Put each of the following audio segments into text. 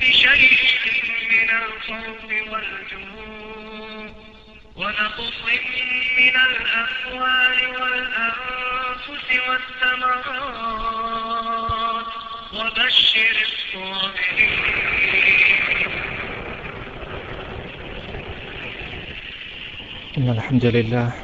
بشيء من الخوف من الأموال والأنفس والثمرات وبشر الصابرين الحمد لله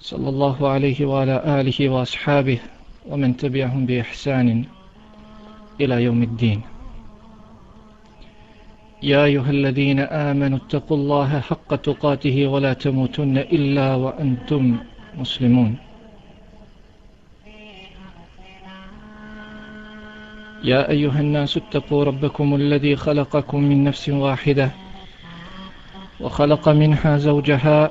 صلى الله عليه وعلى آله وأصحابه ومن تبعهم بإحسان إلى يوم الدين. يا أيها الذين آمنوا اتقوا الله حق تقاته ولا تموتن إلا وأنتم مسلمون. يا أيها الناس اتقوا ربكم الذي خلقكم من نفس واحدة وخلق منها زوجها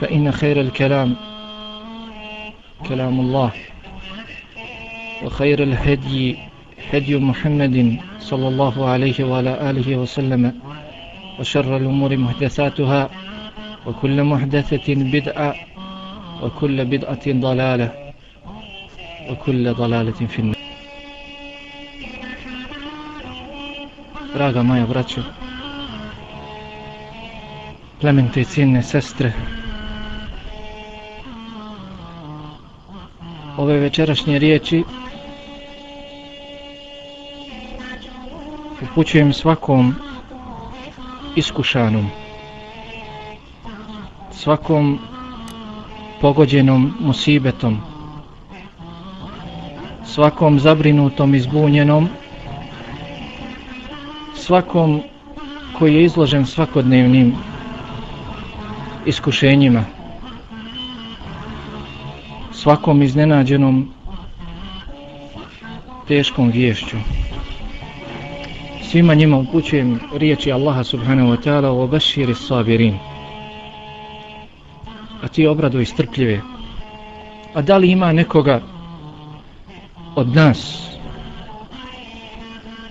فإن خير الكلام كلام الله وخير الهدي هدي محمد صلى الله عليه وعلى آله وسلم وشر الأمور محدثاتها وكل محدثة بدعة وكل بدعة ضلالة وكل ضلالة في النار. Draga moja braćo, plemente i cijene sestre, ove večerašnje riječi upućujem svakom iskušanom, svakom pogođenom musibetom, svakom zabrinutom i zbunjenom, svakom koji je izložen svakodnevnim iskušenjima, svakom iznenađenom teškom vješću. Svima njima upućujem riječi Allaha subhanahu wa ta'ala o baširi sabirin. A ti obradu strpljive. A da li ima nekoga od nas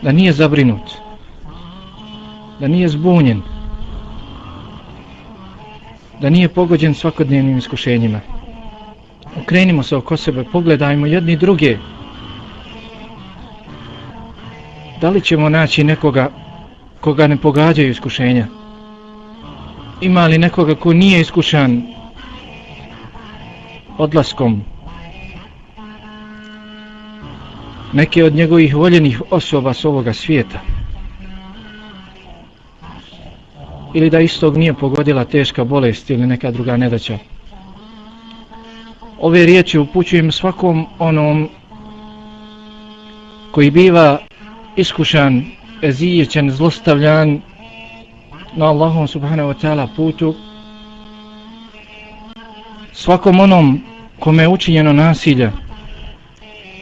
da nije zabrinut, da nije zbunjen, da nije pogođen svakodnevnim iskušenjima? Okrenimo se oko sebe, pogledajmo jedni druge, da li ćemo naći nekoga koga ne pogađaju iskušenja? Ima li nekoga ko nije iskušan odlaskom neke od njegovih voljenih osoba s ovoga svijeta? Ili da istog nije pogodila teška bolest ili neka druga nedaća? Ove riječi upućujem svakom onom koji biva iskušan, ezijećen, zlostavljan na Allahom subhanahu wa ta'ala putu. Svakom onom kome je učinjeno nasilje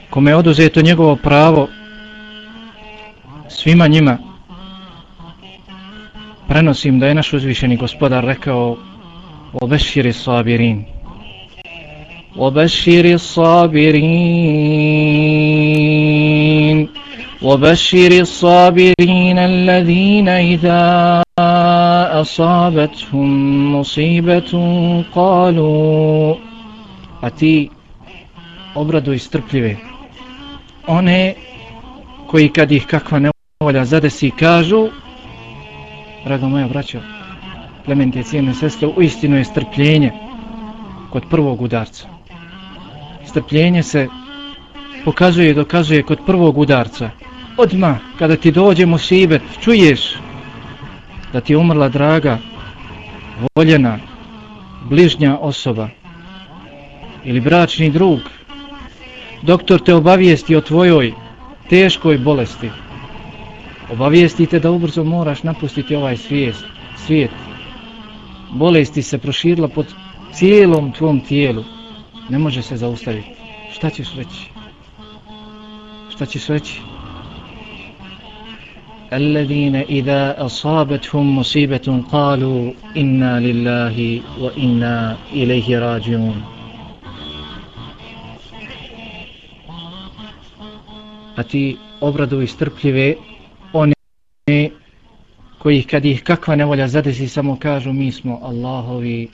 kome je oduzeto njegovo pravo svima njima prenosim da je naš uzvišeni gospodar rekao obeširi sabirin. obeširi sabirin وبشر الصابرين الذين إذا أصابتهم مصيبة قالوا أتي obradu istrpljive. One koji kad ih kakva nevolja zadesi kažu, draga moja braćo, plemente i cijene sestre, u istinu je strpljenje kod prvog udarca. Strpljenje se pokazuje i dokazuje kod prvog udarca. Odma kada ti dođe musibet, čuješ da ti je umrla draga, voljena, bližnja osoba ili bračni drug. Doktor te obavijesti o tvojoj teškoj bolesti. Obavijesti te da ubrzo moraš napustiti ovaj svijet. svijet. Bolesti se proširila pod cijelom tvom tijelu Ne može se zaustaviti. Šta ćeš reći? Šta ćeš reći? الذين إذا أصابتهم مصيبة قالوا إنا لله وإنا إليه راجعون a ti obraduj strpljive one koji kad ih kakva nevolja zadesi samo kažu mi smo Allahovi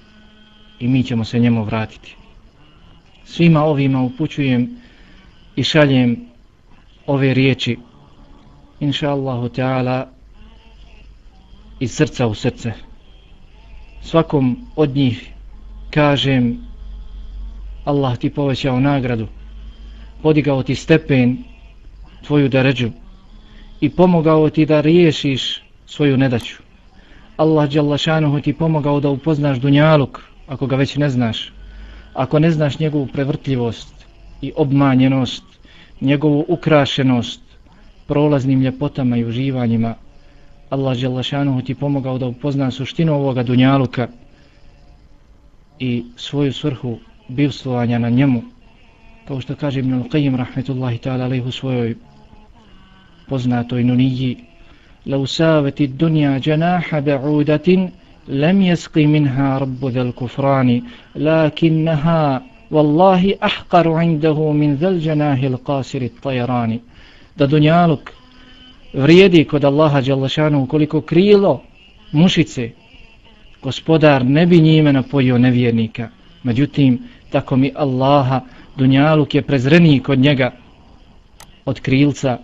i mi ćemo se njemu vratiti. Svima ovima upućujem i šaljem ove riječi inša Allahu Teala iz srca u srce. Svakom od njih kažem Allah ti povećao nagradu, podigao ti stepen tvoju daređu i pomogao ti da riješiš svoju nedaću. Allah Đalašanuhu ti pomogao da upoznaš Dunjaluk, ako ga već ne znaš Ako ne znaš njegovu prevrtljivost i obmanjenost, njegovu ukrašenost, prolaznim ljepotama i uživanjima, Allah Đalašanuhu ti pomogao da upozna suštinu ovoga Dunjaluka i svoju svrhu bivstvovanja na njemu. Kao što kaže Ibn Al-Qayyim rahmetullahi ta'ala alaih u svojoj poznatoj nuniji لو ساوت الدنيا جناح بعودة لم يسقي منها رب ذا الكفران لكنها والله أحقر عنده من ذا الجناه القاسر الطيران da dunjaluk vrijedi kod Allaha Đalašanu koliko krilo mušice gospodar ne bi njime napojio nevjernika međutim tako mi Allaha dunjaluk je prezreniji kod njega od krilca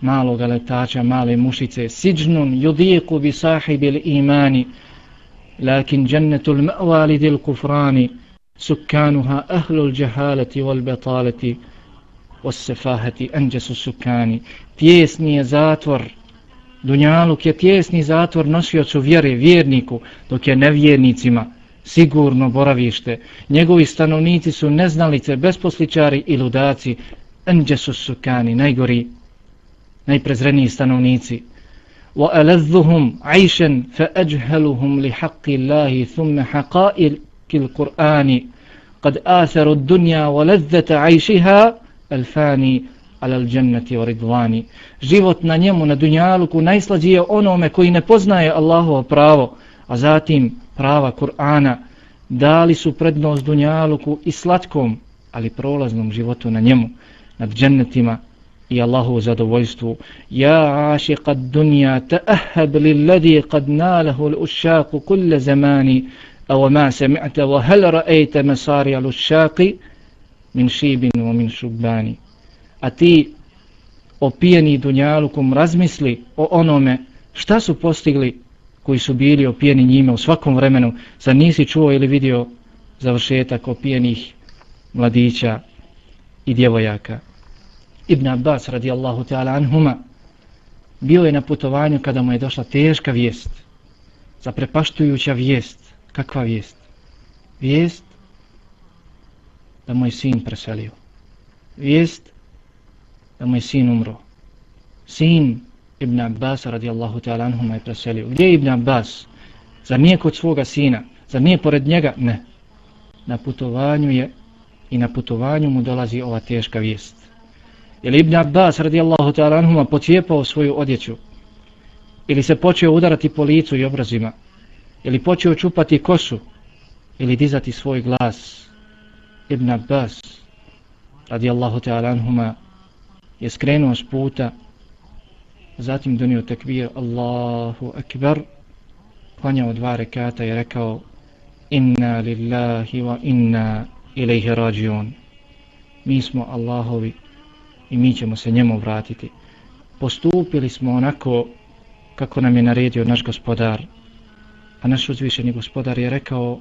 malog letača, male mušice siđnun judijeku bi sahibi imani lakin جنة المأوى لذي القفران سكانها أهل الجهالة والبطالة والسفاهة أنجس السكان تيسني زاتور Dunjaluk je tjesni zatvor nosiocu vjere, vjerniku, dok je nevjernicima sigurno boravište. Njegovi stanovnici su neznalice, besposličari i ludaci, anđesu sukani, najgori, najprezreniji stanovnici. وألذهم عيشا فأجهلهم لحق الله ثم حقائق القرآن قد آثروا الدنيا ولذة عيشها الفاني على الجنة ladzata. Život na njemu, na dunjaluku, najslađi je onome koji ne poznaje Allahovo pravo, a zatim prava Kur'ana, dali su prednost dunjaluku i slatkom, ali prolaznom životu na njemu, nad džennetima i Allahovu zadovoljstvu. Ja ašiqa dunja taahab lilladi kad nalahu l'ušaku kulle zamani, a ma sami'ta wa hal ra'ejta masari l'ušaki, min šibin wa min šubbani. A ti opijeni dunjalukom razmisli o onome šta su postigli koji su bili opijeni njime u svakom vremenu. Za nisi čuo ili vidio završetak opijenih mladića i djevojaka. Ibn Abbas radijallahu ta'ala anhuma bio je na putovanju kada mu je došla teška vijest. Zaprepaštujuća vijest. Kakva vijest? Vijest da moj sin preselio. Vijest da moj sin umro. Sin Ibn Abbas radijallahu ta'ala anhuma je preselio. Gdje je Ibn Abbas? Zar nije kod svoga sina? Zar nije pored njega? Ne. Na putovanju je i na putovanju mu dolazi ova teška vijest. Je li Ibn Abbas radijallahu ta'ala anhuma pocijepao svoju odjeću? Ili se počeo udarati po licu i obrazima? Ili počeo čupati kosu? Ili dizati svoj glas? Ibn Abbas radijallahu ta'ala anhuma je skrenuo s puta zatim donio tekbir Allahu akbar klanjao dva rekata i rekao inna lillahi wa inna ilaihi rađion mi smo Allahovi i mi ćemo se njemu vratiti. Postupili smo onako kako nam je naredio naš gospodar. A naš uzvišeni gospodar je rekao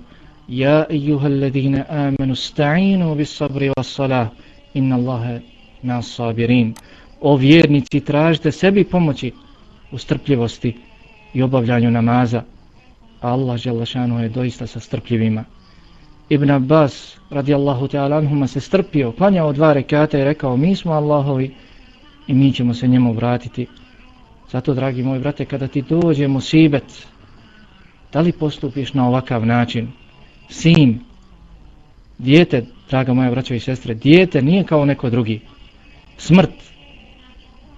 Ja ijuha alladine amenu sta'inu bis sabri wa salah inna Allahe nas sabirin. O vjernici tražite sebi pomoći u strpljivosti i obavljanju namaza. Allah je doista sa strpljivima. Ibn Abbas radijallahu ta'ala anhuma se strpio, klanjao dva rekata i rekao mi smo Allahovi i mi ćemo se njemu vratiti. Zato, dragi moji brate, kada ti dođe musibet, da li postupiš na ovakav način? Sin, dijete, draga moja braćo i sestre, dijete nije kao neko drugi. Smrt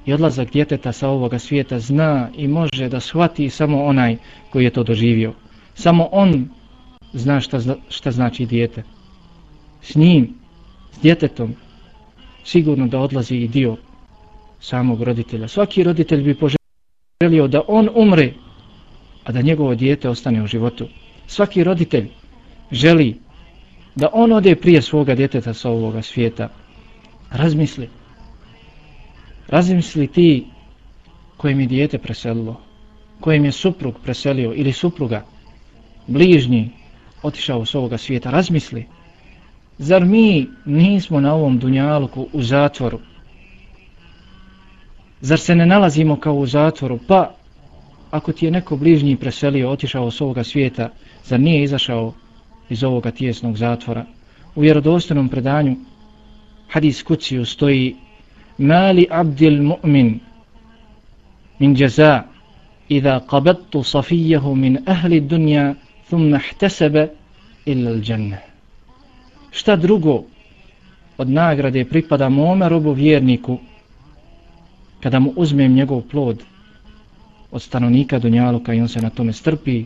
i odlazak djeteta sa ovoga svijeta zna i može da shvati samo onaj koji je to doživio. Samo on zna šta, šta znači dijete. S njim, s djetetom, sigurno da odlazi i dio samog roditelja. Svaki roditelj bi poželio da on umre, a da njegovo dijete ostane u životu. Svaki roditelj želi da on ode prije svoga djeteta sa ovoga svijeta. Razmisli. Razmisli ti kojim je dijete preselilo, kojim je suprug preselio ili supruga, bližnji, otišao s ovoga svijeta. Razmisli. Zar mi nismo na ovom dunjalku u zatvoru? Zar se ne nalazimo kao u zatvoru? Pa, ako ti je neko bližnji preselio, otišao s ovoga svijeta, zar nije izašao iz ovoga tijesnog zatvora? U vjerodostanom predanju hadis kuciju stoji Mali abdil mu'min min jaza Iza qabadtu safijahu min ahli dunja thumma ihtasaba illa al-jannah. Šta drugo od nagrade pripada mome robu vjerniku kada mu uzmem njegov plod od stanovnika Dunjaluka i on se na tome strpi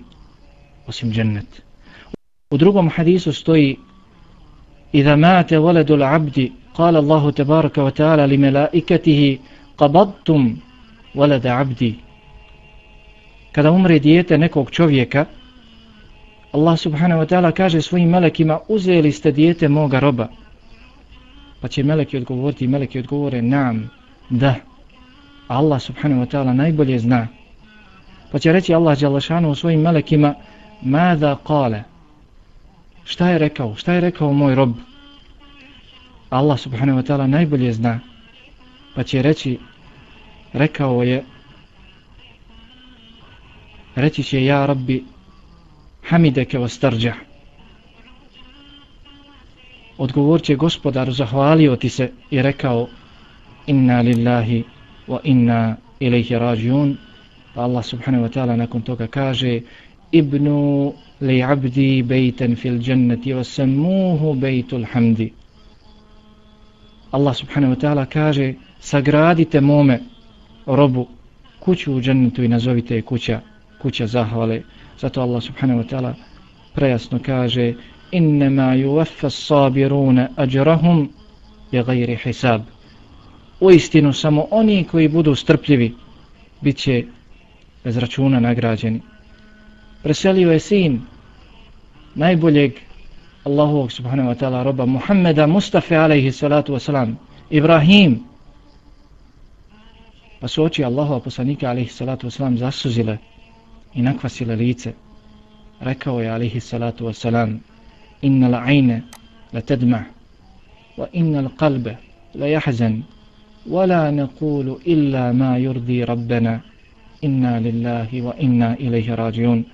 osim džennet. U drugom hadisu stoji Iza mate valedu l'abdi قال الله تبارك وتعالى لملائكته قبضتم ولد عبدي kada umre dijete nekog čovjeka Allah subhanahu wa ta'ala kaže svojim melekima uzeli ste dijete moga roba. Pa će meleki odgovoriti meleki odgovore nam da. Allah subhanahu wa ta'ala najbolje zna. Pa će reći Allah Đalašanu svojim melekima mada kale šta je rekao? Šta je rekao moj rob? Allah subhanahu wa ta'ala najbolje zna. Pa će reći rekao je reći će ja rabbi hamideke wa starđa odgovor će gospodar zahvalio ti se i rekao inna lillahi wa inna ilaihi rađun pa Allah subhanahu wa ta'ala nakon toga kaže ibnu li abdi bejten fil dženneti wa sammuhu bejtul hamdi. Allah subhanahu wa ta'ala kaže sagradite mome robu kuću u džennetu i nazovite je kuća, kuća zahvale. Zato Allah subhanahu wa ta'ala prejasno kaže innema yuvaffa sabiruna ajrahum je gajri hisab. U istinu samo oni koji budu strpljivi bit će bez računa nagrađeni. Preselio je sin najboljeg Allahu subhanahu wa ta'ala roba Muhammeda Mustafa alaihi salatu wasalam Ibrahim pa su oči Allahova poslanika alaihi salatu wasalam zasuzile i nakvasile lice. Rekao je alihi salatu wasalam inna la'ajne la tedma wa inna l'qalbe la jahzan wa la nekulu illa ma yurdi rabbena inna lillahi wa inna ilaihi rađiun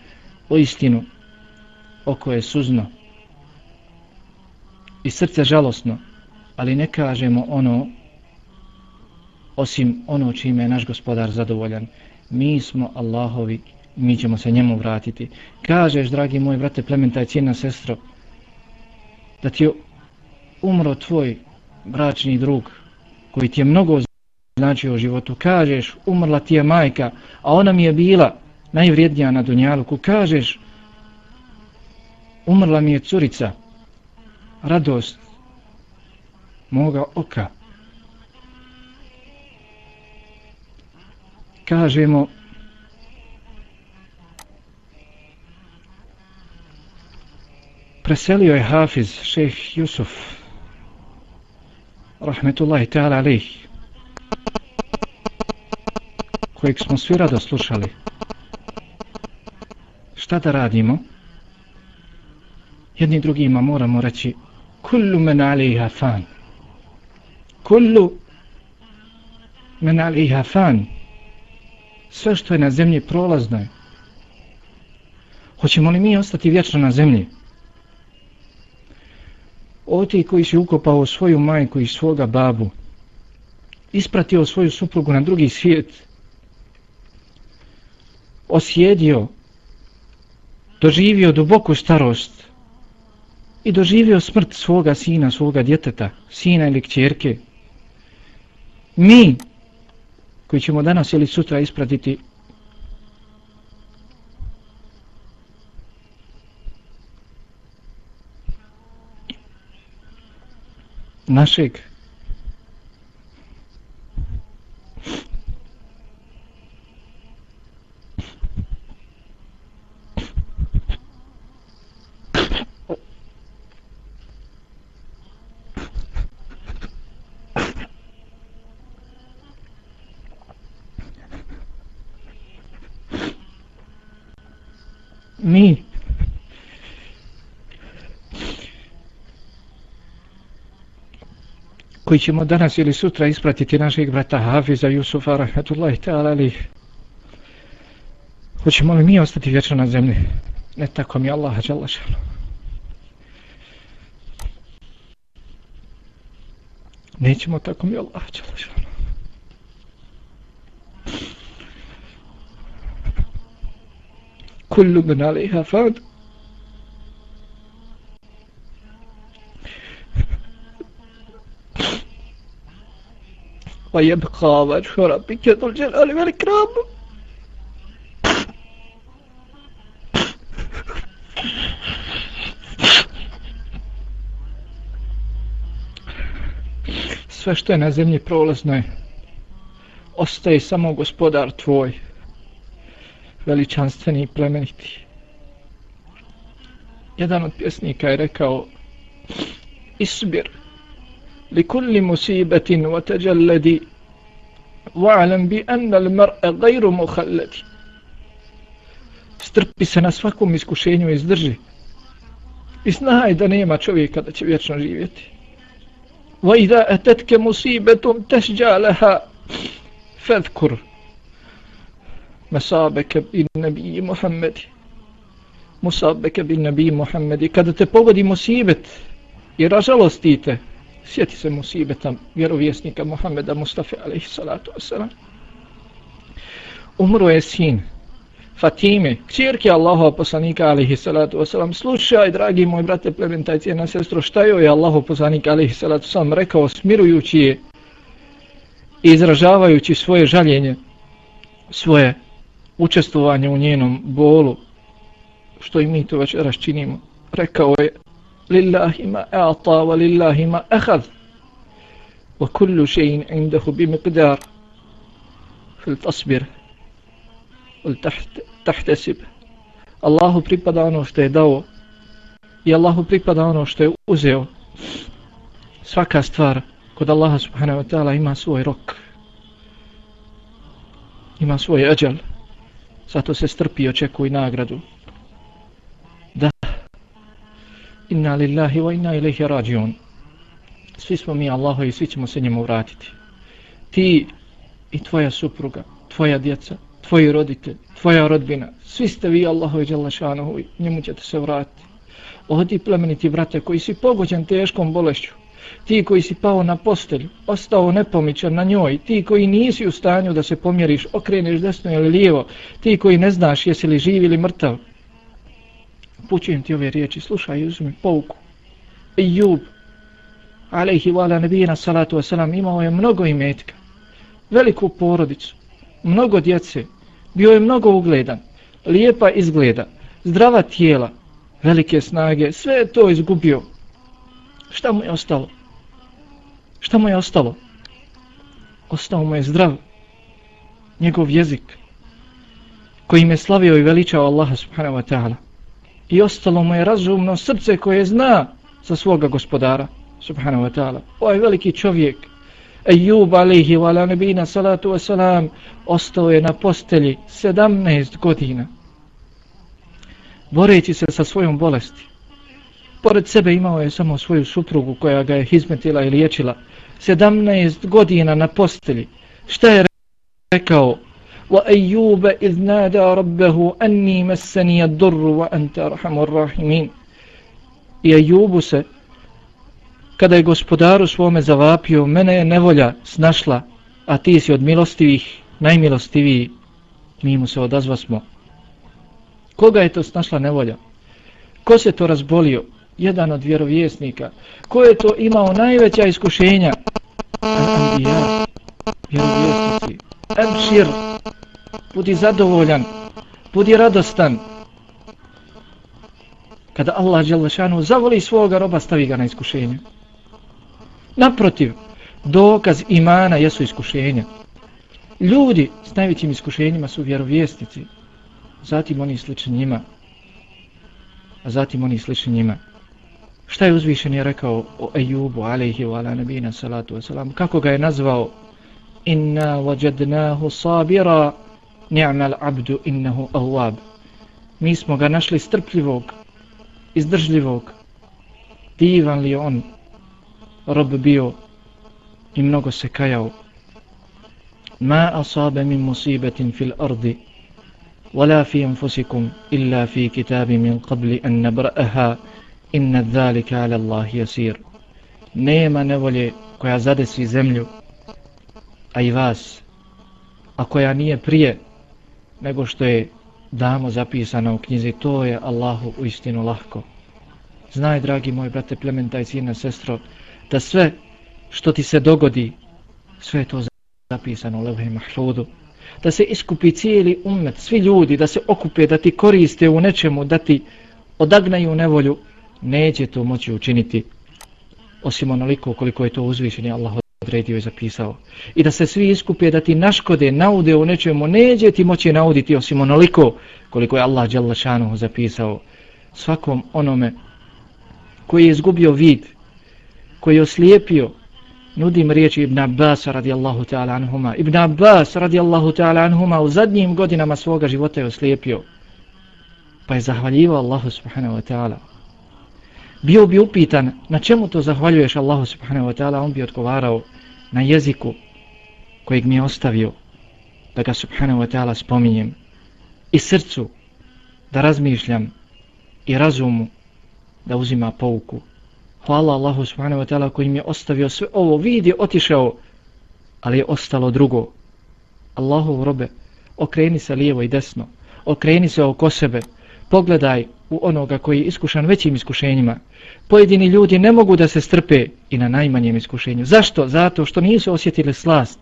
u istinu oko je suzno i srce žalosno, ali ne kažemo ono osim ono čime je naš gospodar zadovoljan. Mi smo Allahovi, mi ćemo se njemu vratiti. Kažeš, dragi moj brate plementaj cijena sestro, da ti je umro tvoj bračni drug, koji ti je mnogo značio u životu. Kažeš, umrla ti je majka, a ona mi je bila najvrijednija na Dunjaluku. Kažeš, umrla mi je curica, radost moga oka. Kažemo preselio je Hafiz, šejh Jusuf rahmetullahi ta'ala alih, kojeg smo svi rado slušali. Šta da radimo? Jedni drugima moramo reći kullu men alejha fan. Kullu men aliha fan. Sve što je na zemlji prolazno je. Hoćemo li mi ostati vječno na zemlji? Oti koji si ukopao svoju majku i svoga babu, ispratio svoju suprugu na drugi svijet, osjedio, doživio duboku starost i doživio smrt svoga sina, svoga djeteta, sina ili kćerke. Mi, koji ćemo danas ili sutra ispratiti našeg mi koji ćemo danas ili sutra ispratiti našeg brata Hafiza Jusufa rahmetullahi ta'ala ali hoćemo li mi ostati vječno na zemlji? Ne tako mi Allah žala nećemo tako mi Allah žala kullu bin alaiha fad. ويبقى وجه ربك ذو الجلال والإكرام Sve što je na zemlji prolazno je, ostaje samo gospodar tvoj, veličanstveni i plemeniti. Jedan od pjesnika je rekao, Isbir, لكل مصيبة وتجلد واعلم بأن المرء غير مخلد strpi se na svakom iskušenju izdrži i znaj da nema čovjeka da će vječno živjeti وإذا أتتك مصيبة تشجع لها فاذكر مسابك بالنبي محمد مسابك بالنبي محمد kada te pogodi musibet i ražalostite sjeti se musibeta vjerovjesnika Muhammeda Mustafa alaihi salatu wasalam. Umro je sin Fatime, kćerke Allahova poslanika alaihi salatu wasalam. Slušaj, dragi moj brate plementajci, na sestro, šta joj je Allahov poslanik alaihi salatu wasalam rekao, smirujući je i izražavajući svoje žaljenje, svoje učestvovanje u njenom bolu, što i mi to već raščinimo. Rekao je, لله ما أعطى ولله ما أخذ وكل شيء عنده بمقدار فلتصبر ولتحتسب Allahu pripada ono što je dao i Allahu pripada ono što je uzeo. Svaka stvar kod Allaha subhanahu wa ta'ala ima svoj rok. Ima svoj ađal. Zato se strpi i očekuje nagradu. Inna lillahi wa inna ilaihi rađion. Svi smo mi Allaho i svi ćemo se njemu vratiti. Ti i tvoja supruga, tvoja djeca, tvoji roditelji, tvoja rodbina, svi ste vi Allaho i Đalašanohu i njemu ćete se vratiti. Odi plemeniti brate koji si pogođen teškom bolešću, ti koji si pao na postelju, ostao nepomičan na njoj, ti koji nisi u stanju da se pomjeriš, okreneš desno ili lijevo, ti koji ne znaš jesi li živ ili mrtav, upućujem ti ove riječi, slušaj i uzmi pouku. Ejub, alaihi wa ala nebijena salatu wasalam, imao je mnogo imetka, veliku porodicu, mnogo djece, bio je mnogo ugledan, lijepa izgleda, zdrava tijela, velike snage, sve je to izgubio. Šta mu je ostalo? Šta mu je ostalo? Ostao mu je zdrav, njegov jezik, kojim je slavio i veličao Allaha subhanahu wa ta'ala i ostalo mu je razumno srce koje zna za svoga gospodara subhanahu wa ta'ala. Ovaj veliki čovjek. Ejub alaihi wa ala nebina salatu wa salam ostao je na postelji 17 godina. Boreći se sa svojom bolesti. Pored sebe imao je samo svoju suprugu koja ga je hizmetila i liječila. 17 godina na postelji. Šta je rekao? Wa إذ نادى ربه أني anni الضر وأنت أرحم wa anta rahimin. I Ejubu se, kada je gospodaru svome zavapio, mene je nevolja snašla, a ti si od milostivih, najmilostiviji, mi mu se odazvasmo. Koga je to snašla nevolja? Ko se to razbolio? Jedan od vjerovjesnika. Ko je to imao najveća iskušenja? Al-Anbiya, vjerovjesnici. Ebšir, budi zadovoljan, budi radostan. Kada Allah Đelešanu zavoli svoga roba, stavi ga na iskušenje. Naprotiv, dokaz imana jesu iskušenja. Ljudi s najvećim iskušenjima su vjerovjesnici, zatim oni slični njima, a zatim oni slični njima. Šta je uzvišen je rekao o Ejubu, alaihi wa ala nabina, salatu wa salam, kako ga je nazvao Inna wajadnahu sabira, ni'mal abdu innahu awab. Mi smo ga našli strpljivog, izdržljivog, divan li on, rob bio i mnogo se kajao. Ma asabe min musibetin fil ardi, ولا في أنفسكم إلا في كتاب من قبل أن نبرأها إن ذلك على الله يسير nema nevolje koja zadesi zemlju, a i vas, a koja nije prije nego što je damo zapisano u knjizi, to je Allahu u istinu lahko. Znaj, dragi moj brate, plementa i cijena sestro, da sve što ti se dogodi, sve je to zapisano u levhe mahludu, da se iskupi cijeli umet, svi ljudi, da se okupe, da ti koriste u nečemu, da ti odagnaju nevolju, neće to moći učiniti osim onoliko koliko je to uzvišenje Allah odredio i zapisao. I da se svi iskupe, da ti naškode, naude u nečemu, neđe ti moći nauditi osim onoliko koliko je Allah Đalašanu zapisao svakom onome koji je izgubio vid, koji je oslijepio, nudim riječi Ibn Abbas radijallahu ta'ala anhuma. Ibn Abbas radijallahu ta'ala anhuma u zadnjim godinama svoga života je oslijepio. Pa je zahvaljivao Allahu subhanahu wa ta'ala. Bio bi upitan na čemu to zahvaljuješ Allahu subhanahu wa ta'ala, on bi odgovarao na jeziku kojeg mi je ostavio da ga subhanahu wa ta'ala spominjem. I srcu da razmišljam i razumu da uzima pouku. Hvala Allahu subhanahu wa ta'ala koji mi je ostavio sve ovo, vidi otišao, ali je ostalo drugo. Allahu robe, okreni se lijevo i desno, okreni se oko sebe, pogledaj u onoga koji je iskušan većim iskušenjima. Pojedini ljudi ne mogu da se strpe i na najmanjem iskušenju. Zašto? Zato što nisu osjetili slast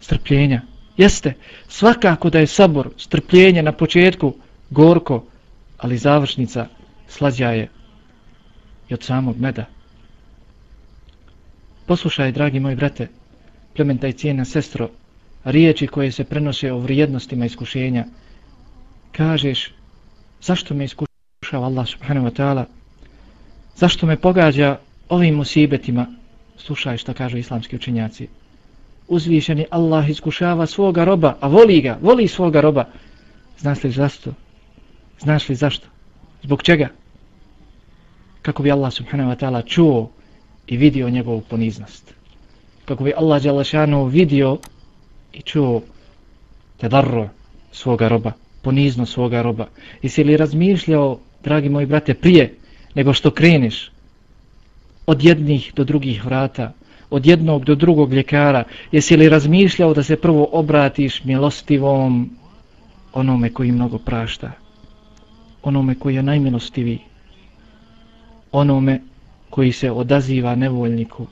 strpljenja. Jeste, svakako da je sabor, strpljenje na početku gorko, ali završnica slađa je i od samog meda. Poslušaj, dragi moji brate, plementa i cijena sestro, riječi koje se prenose o vrijednostima iskušenja. Kažeš, zašto me iskušava Allah subhanahu wa ta'ala? Zašto me pogađa ovim musibetima? Slušaj što kažu islamski učenjaci. Uzvišeni Allah iskušava svoga roba, a voli ga, voli svoga roba. Znaš li zašto? Znaš li zašto? Zbog čega? kako bi Allah subhanahu wa ta'ala čuo i vidio njegovu poniznost. Kako bi Allah Đalašanu vidio i čuo tedarro svoga roba, ponizno svoga roba. Jesi li razmišljao, dragi moji brate, prije nego što kreneš od jednih do drugih vrata, od jednog do drugog ljekara, jesi li razmišljao da se prvo obratiš milostivom onome koji mnogo prašta, onome koji je najmilostiviji, onome koji se odaziva nevoljniku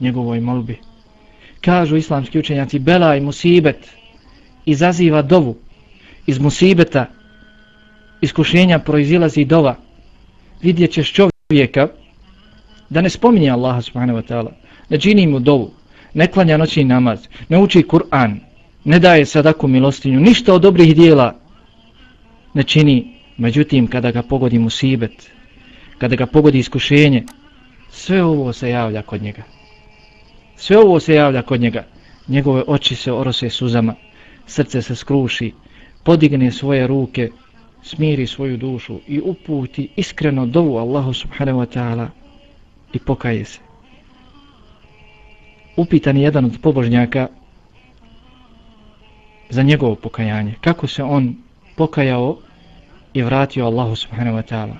njegovoj molbi. Kažu islamski učenjaci, bela i musibet izaziva dovu. Iz musibeta iskušenja proizilazi dova. Vidjet ćeš čovjeka da ne spominje Allaha subhanahu wa ta'ala, ne čini mu dovu, ne klanja noći namaz, ne uči Kur'an, ne daje sadaku milostinju, ništa od dobrih dijela ne čini. Međutim, kada ga pogodi musibet, kada ga pogodi iskušenje, sve ovo se javlja kod njega. Sve ovo se javlja kod njega. Njegove oči se orose suzama, srce se skruši, podigne svoje ruke, smiri svoju dušu i uputi iskreno dovu Allahu subhanahu wa ta'ala i pokaje se. upitan jedan od pobožnjaka za njegovo pokajanje. Kako se on pokajao i vratio Allahu subhanahu wa ta'ala.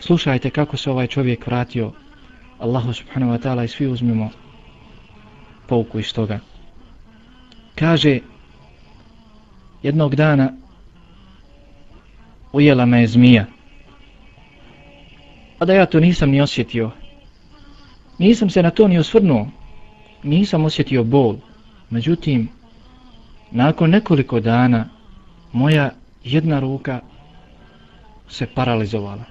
Slušajte kako se ovaj čovjek vratio Allahu subhanahu wa ta'ala i svi uzmimo pouku iz toga. Kaže, jednog dana ujela me je zmija. A da ja to nisam ni osjetio. Nisam se na to ni osvrnuo. Nisam osjetio bol. Međutim, nakon nekoliko dana, moja jedna ruka se paralizovala.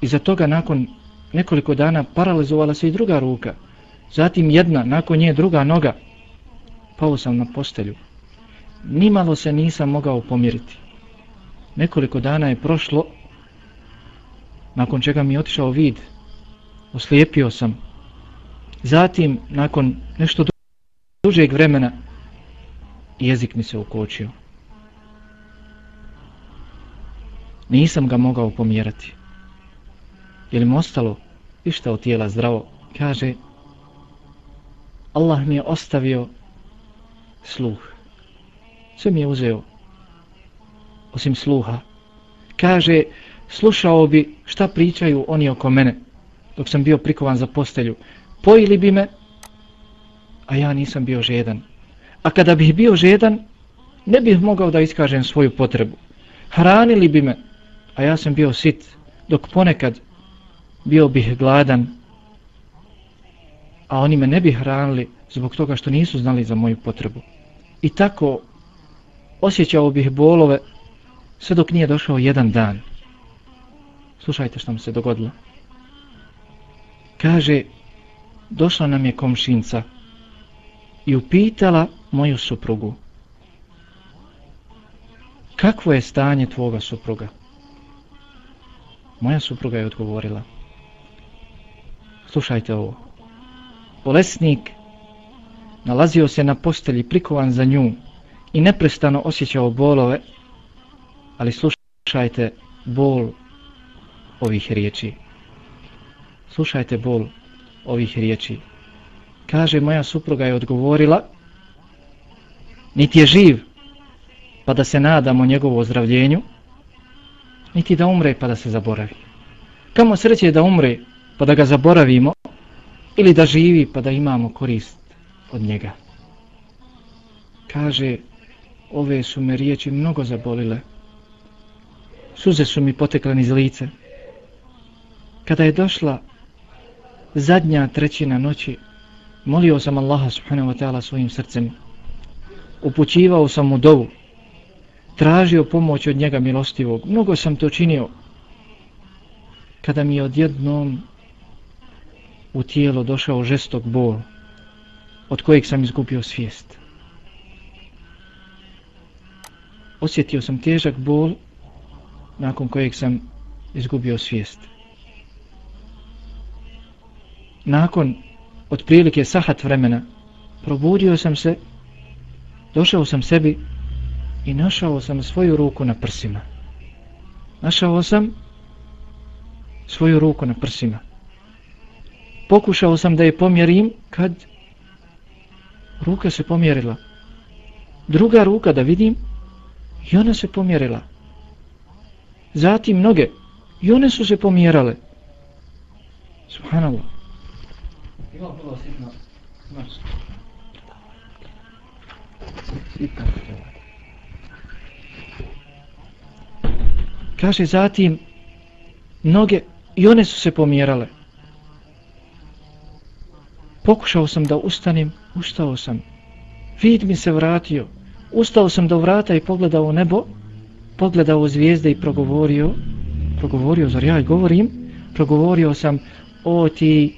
I toga nakon nekoliko dana paralizovala se i druga ruka. Zatim jedna, nakon nje druga noga. Pao sam na postelju. Nimalo se nisam mogao pomiriti. Nekoliko dana je prošlo, nakon čega mi je otišao vid. Oslijepio sam. Zatim, nakon nešto dužeg vremena, jezik mi se ukočio. Nisam ga mogao pomjerati. Je li mu ostalo išta od tijela zdravo? Kaže, Allah mi je ostavio sluh. Sve mi je uzeo osim sluha. Kaže, slušao bi šta pričaju oni oko mene dok sam bio prikovan za postelju. Pojili bi me, a ja nisam bio žedan. A kada bih bio žedan, ne bih mogao da iskažem svoju potrebu. Hranili bi me, a ja sam bio sit, dok ponekad bio bih gladan, a oni me ne bi hranili zbog toga što nisu znali za moju potrebu. I tako osjećao bih bolove sve dok nije došao jedan dan. Slušajte što mu se dogodilo. Kaže, došla nam je komšinca i upitala moju suprugu. Kakvo je stanje tvoga supruga? Moja supruga je odgovorila. Slušajte ovo. Bolesnik nalazio se na postelji prikovan za nju i neprestano osjećao bolove, ali slušajte bol ovih riječi. Slušajte bol ovih riječi. Kaže, moja supruga je odgovorila, niti je živ, pa da se nadamo njegovu ozdravljenju, niti da umre pa da se zaboravi. Kamo sreće da umre pa da ga zaboravimo ili da živi pa da imamo korist od njega. Kaže, ove su me riječi mnogo zabolile. Suze su mi potekle niz lice. Kada je došla zadnja trećina noći, molio sam Allaha subhanahu wa ta'ala svojim srcem. Upućivao sam mu dovu tražio pomoć od njega milostivog. Mnogo sam to činio. Kada mi je odjednom u tijelo došao žestok bol, od kojeg sam izgubio svijest. Osjetio sam težak bol, nakon kojeg sam izgubio svijest. Nakon otprilike sahat vremena, probudio sam se, došao sam sebi i našao sam svoju ruku na prsima. Našao sam svoju ruku na prsima. Pokušao sam da je pomjerim kad ruka se pomjerila. Druga ruka da vidim i ona se pomjerila. Zatim noge i one su se pomjerale. Subhanallah. Ima prvo. Kaže zatim noge i one su se pomjerale. Pokušao sam da ustanem, ustao sam. Vid mi se vratio. Ustao sam do vrata i pogledao u nebo, pogledao u zvijezde i progovorio, progovorio, zar ja govorim, progovorio sam, o ti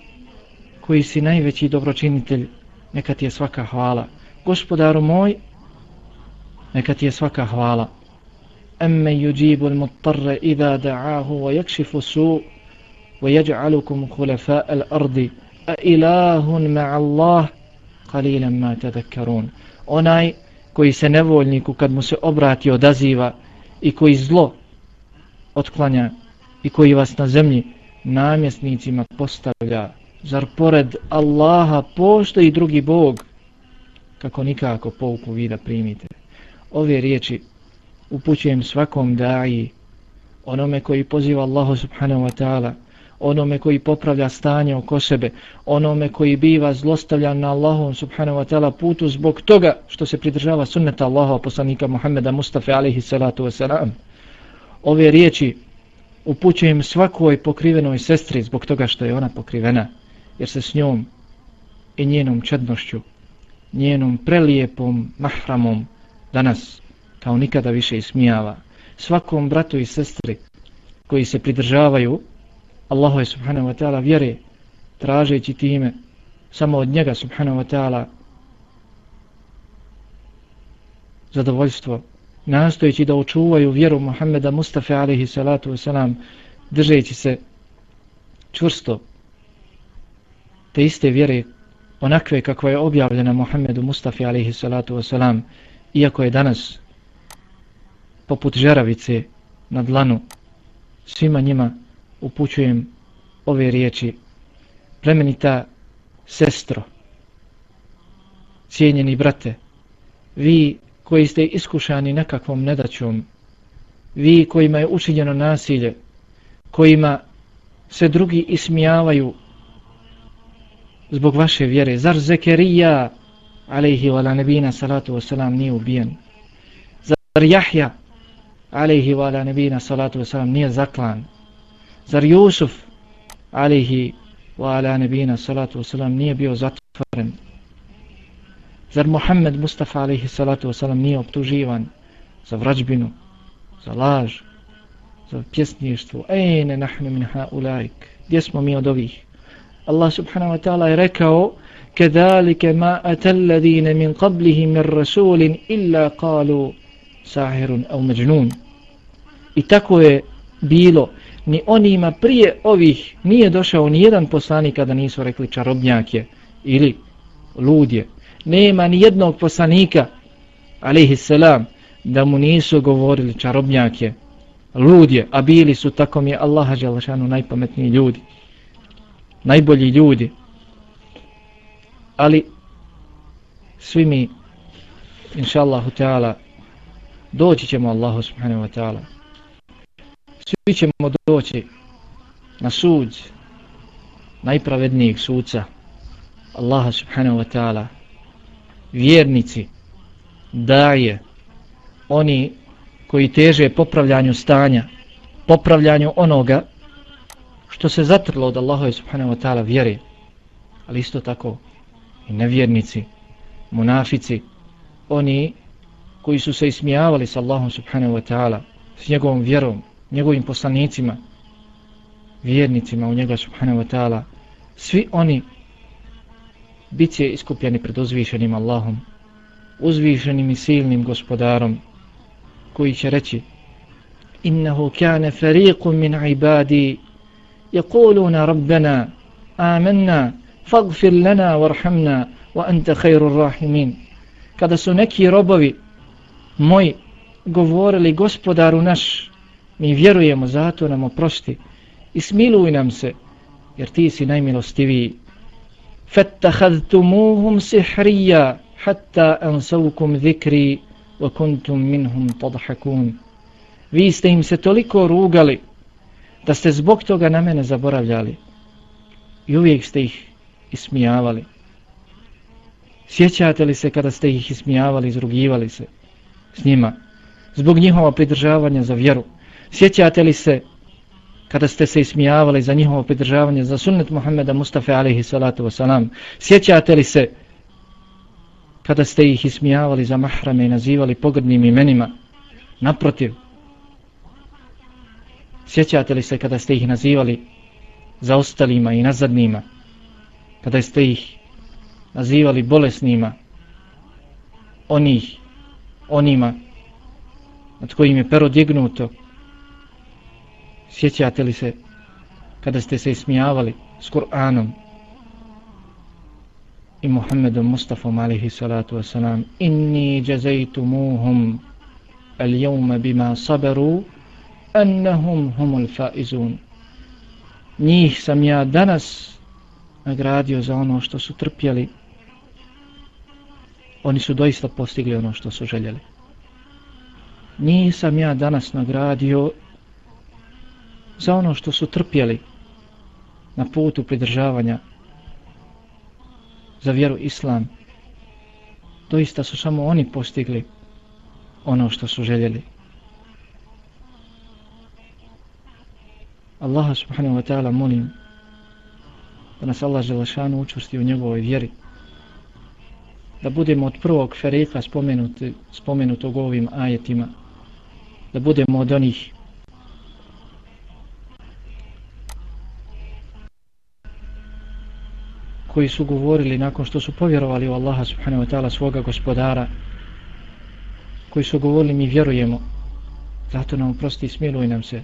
koji si najveći dobročinitelj, neka ti je svaka hvala. Gospodaru moj, neka ti je svaka hvala. Emme yuđibu il muttarre iza da'ahu wa yakšifu su wa yaj'alukum khulafa al ardi a ilahun ma'allah kalilem ma tadakkarun. Onaj koji se nevoljniku kad mu se obrati odaziva i koji zlo otklanja i koji vas na zemlji namjesnicima postavlja Zar pored Allaha postoji drugi Bog? Kako nikako pouku vi da primite. Ove riječi upućujem svakom daji, onome koji poziva Allahu subhanahu wa ta'ala, onome koji popravlja stanje oko sebe, onome koji biva zlostavljan na Allahom subhanahu wa ta'ala putu zbog toga što se pridržava sunneta Allaha poslanika Muhammeda Mustafa alaihi salatu wasalam. Ove riječi upućujem svakoj pokrivenoj sestri zbog toga što je ona pokrivena, jer se s njom i njenom čednošću, njenom prelijepom mahramom danas kao nikada više ismijava. Svakom bratu i sestri koji se pridržavaju Allahove subhanahu wa ta'ala vjere tražeći time samo od njega subhanahu wa ta'ala zadovoljstvo nastojeći da očuvaju vjeru Muhammeda Mustafa alaihi salatu wasalam držeći se čvrsto te iste vjere onakve kakva je objavljena Muhammedu Mustafa alaihi salatu wasalam iako je danas poput žeravice na dlanu svima njima upućujem ove riječi. Plemenita sestro cijenjeni brate vi koji ste iskušani nekakvom nedaćom vi kojima je učinjeno nasilje kojima se drugi ismijavaju zbog vaše vjere zar Zekerija alaihi wa la nebina salatu wasalam nije ubijen? Zar Jahja alaihi wa ala nebina salatu wasalam nije zaklan? zar Jusuf alaihi wa ala nebina salatu wasalam nije bio zatvoren zar Muhammed Mustafa alaihi salatu wasalam nije optuživan za vrađbinu za laž za pjesništvo ejne nahnu min ha ulaik gdje smo mi od ovih Allah subhanahu wa ta'ala je rekao كذلك ما أتى الذين من قبلهم من رسول إلا قالوا sahirun au međnun. I tako je bilo, ni onima prije ovih nije došao ni jedan poslanik kada nisu rekli čarobnjak je ili lud je. Nema ni jednog poslanika, alaihi salam, da mu nisu govorili čarobnjak je, lud je, a bili su tako mi je Allaha Đalašanu najpametniji ljudi, najbolji ljudi. Ali svi mi, inša Allahu Teala, doći ćemo Allahu subhanahu wa ta'ala. Svi ćemo doći na sud najpravednijeg suca Allaha subhanahu wa ta'ala. Vjernici, daje, oni koji teže popravljanju stanja, popravljanju onoga što se zatrlo od Allaha subhanahu wa ta'ala vjeri, ali isto tako i nevjernici, munafici, oni koji su se ismijavali s Allahom subhanahu wa ta'ala, s njegovom vjerom, njegovim poslanicima, vjernicima u njega subhanahu wa ta'ala, svi oni bit će iskupljeni pred uzvišenim Allahom, uzvišenim i silnim gospodarom, koji će reći Innehu kane fariqun min ibadi yakuluna rabbena amanna faghfir lana warhamna wa anta khairur rahimin. Kada su neki robovi moji govorili gospodaru naš, mi vjerujemo, zato nam oprosti i smiluj nam se, jer ti si najmilostiviji. فَتَّخَذْتُمُوهُمْ سِحْرِيَّا hatta أَنْسَوْكُمْ ذِكْرِي wa kuntum minhum. Vi ste im se toliko rugali, da ste zbog toga na mene zaboravljali. I uvijek ste ih ismijavali. Sjećate li se kada ste ih ismijavali, izrugivali se? s njima zbog njihova pridržavanja za vjeru. Sjećate li se kada ste se ismijavali za njihovo pridržavanje za sunnet Muhammeda Mustafa alaihi salatu wasalam? Sjećate li se kada ste ih ismijavali za mahrame i nazivali pogrdnim imenima? Naprotiv. Sjećate li se kada ste ih nazivali za ostalima i nazadnima? Kada ste ih nazivali bolesnima? Onih onima nad kojim je pero dignuto. Sjećate li se kada ste se ismijavali s Kur'anom i Muhammedom Mustafom alihi salatu wasalam inni jazaytumuhum al jevme bima saberu annahum humul faizun. Njih sam ja danas nagradio za ono što su trpjeli, oni su doista postigli ono što su željeli. Nisam ja danas nagradio za ono što su trpjeli na putu pridržavanja za vjeru islam. Doista su samo oni postigli ono što su željeli. Allaha subhanahu wa ta'ala molim da nas Allah želešanu učvrsti u njegovoj vjeri da budemo od prvog ferika spomenuti, spomenutog ovim ajetima da budemo od onih koji su govorili nakon što su povjerovali u Allaha subhanahu wa ta'ala svoga gospodara koji su govorili mi vjerujemo zato nam prosti i smiluj nam se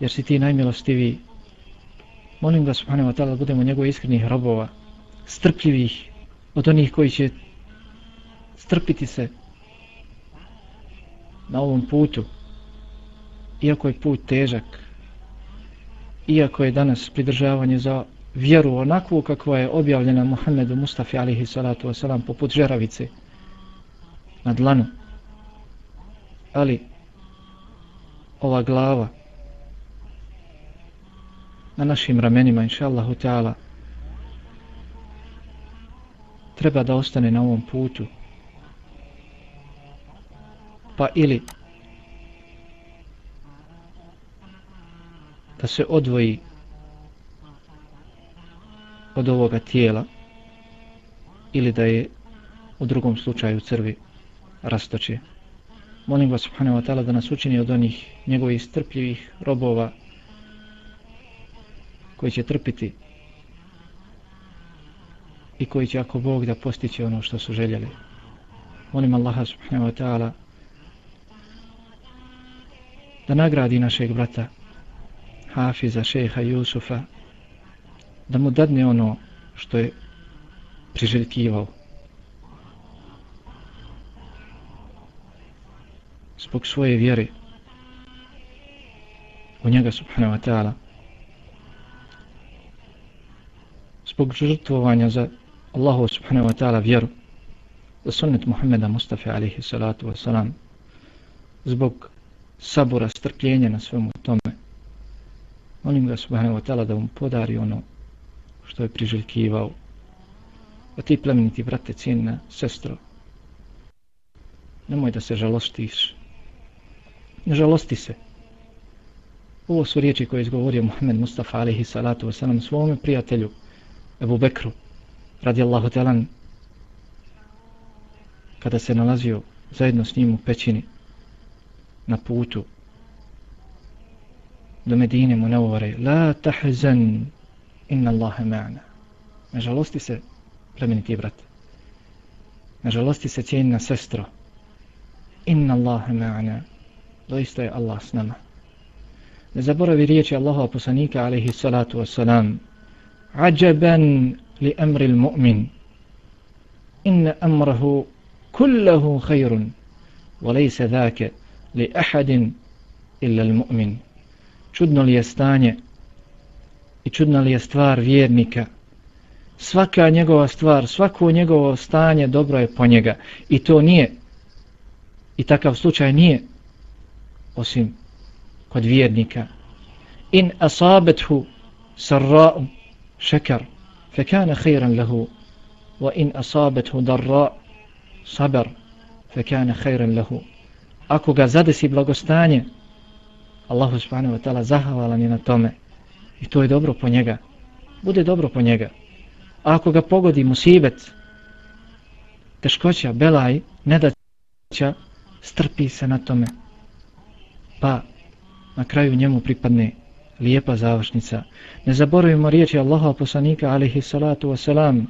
jer si ti najmilostiviji. Molim ga subhanahu wa ta'ala da budemo njegove iskrenih robova strpljivih od onih koji će strpiti se na ovom putu iako je put težak iako je danas pridržavanje za vjeru onakvu kakva je objavljena Muhammedu Mustafi alihi salatu wasalam poput žeravice na dlanu. Ali ova glava na našim ramenima inša Allahu ta'ala treba da ostane na ovom putu. Pa ili da se odvoji od ovoga tijela ili da je u drugom slučaju crvi rastoče. Molim vas subhanahu wa ta'ala da nas učini od onih njegovih strpljivih robova koji će trpiti i koji će ako Bog da postiće ono što su željeli. Molim Allaha subhanahu wa ta'ala da nagradi našeg brata Hafiza, šeha Jusufa da mu dadne ono što je priželjkivao. Zbog svoje vjere u njega subhanahu wa ta'ala. Zbog žrtvovanja za Allahu subhanahu wa ta'ala vjeru za sunnet Muhammeda Mustafa alaihi salatu wa salam. Zbog sabora, strpljenja na svemu tome. Molim ga subhanahu wa ta'ala da mu podari ono što je priželjkivao. A ti plemeniti brate, cijena sestro, nemoj da se žalostiš. Ne žalosti se. Ovo su riječi koje je izgovorio Muhammed Mustafa alihi salatu wasalam svome prijatelju Ebu Bekru radijallahu talan kada se nalazio zajedno s njim u pećini na putu do Medine mu ne uvore La tahzan inna Allahe ma'ana. Ne žalosti se, plemeniti brate. Ne žalosti se, cijenina sestro. Inna Allahe ma'ana. Doista je Allah s nama. Ne zaboravi riječi Allaha poslanika, alaihi salatu wassalam. Ađaban li emril mu'min. Inna amrahu kullahu khairun. Volejse dhake li ahadin illa mu'min. Čudno li je stanje i čudna li je stvar vjernika. Svaka njegova stvar, svako njegovo stanje dobro je po njega. I to nije, i takav slučaj nije, osim kod vjernika. In asabethu sarra'u šekar, fe kane khairan lehu, wa in asabethu darra sabar, fe kane khairan lehu. Ako ga zadesi blagostanje, Allahu subhanahu wa ta'ala zahvalan je na tome. I to je dobro po njega. Bude dobro po njega. A ako ga pogodi musibet, teškoća, belaj, nedaća, strpi se na tome. Pa na kraju njemu pripadne lijepa završnica. Ne zaboravimo riječi Allaha poslanika alihi salatu wasalam.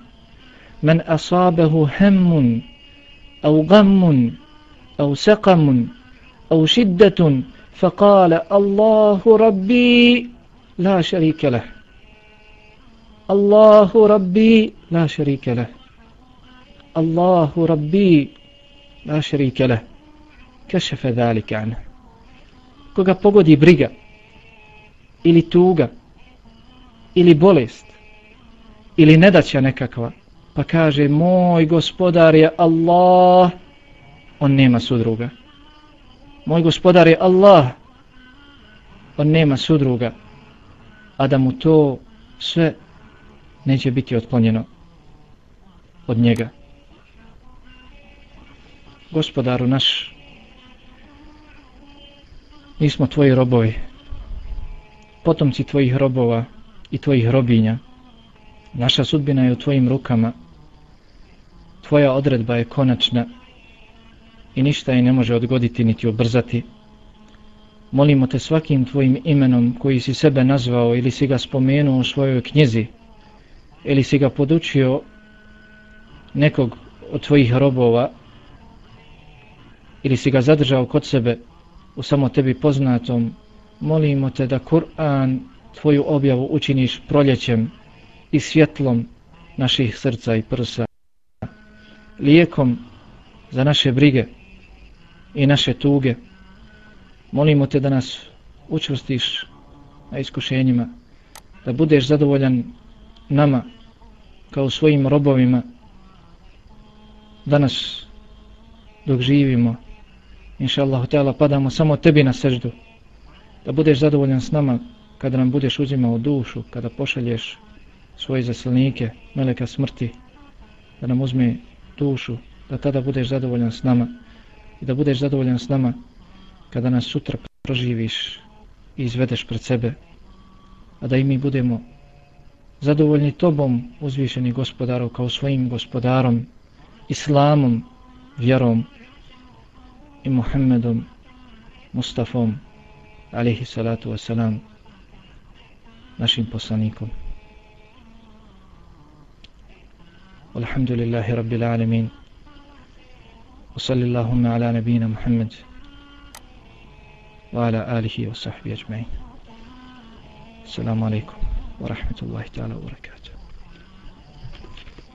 Men asabehu hemmun, au gammun, au sekamun, au šiddetun, فقال الله ربي لا شريك له الله ربي لا شريك له الله ربي لا شريك له كشف ذلك عنه koga pogodi briga ili tuga ili bolest ili nedaća nekakva, pa kaže moj gospodar je Allah, on nema sudruga. Moj gospodar je Allah, on nema sudruga, a da mu to sve neće biti otklonjeno od njega. Gospodaru naš, mi smo tvoji robovi, potomci tvojih robova i tvojih robinja. Naša sudbina je u tvojim rukama. Tvoja odredba je konačna i ništa je ne može odgoditi niti ubrzati. Molimo te svakim tvojim imenom koji si sebe nazvao ili si ga spomenuo u svojoj knjizi ili si ga podučio nekog od tvojih robova ili si ga zadržao kod sebe u samo tebi poznatom molimo te da Kur'an tvoju objavu učiniš proljećem i svjetlom naših srca i prsa lijekom za naše brige i naše tuge molimo te da nas učvrstiš na iskušenjima da budeš zadovoljan nama kao svojim robovima danas dok živimo inša Allah padamo samo tebi na seždu da budeš zadovoljan s nama kada nam budeš uzimao dušu, kada pošalješ svoje zasilnike, meleka smrti, da nam uzme dušu, da tada budeš zadovoljan s nama i da budeš zadovoljan s nama kada nas sutra proživiš i izvedeš pred sebe, a da i mi budemo zadovoljni tobom, uzvišeni gospodaru, kao svojim gospodarom, islamom, vjerom i Muhammedom, Mustafom, alihi salatu wasalam, našim poslanikom. Alhamdulillahi rabbil alamin. وصلى اللهم ala nabina محمد wa ala alihi wa sahbihi ajma'in. Assalamu alaikum wa rahmatullahi ta'ala wa barakatuh.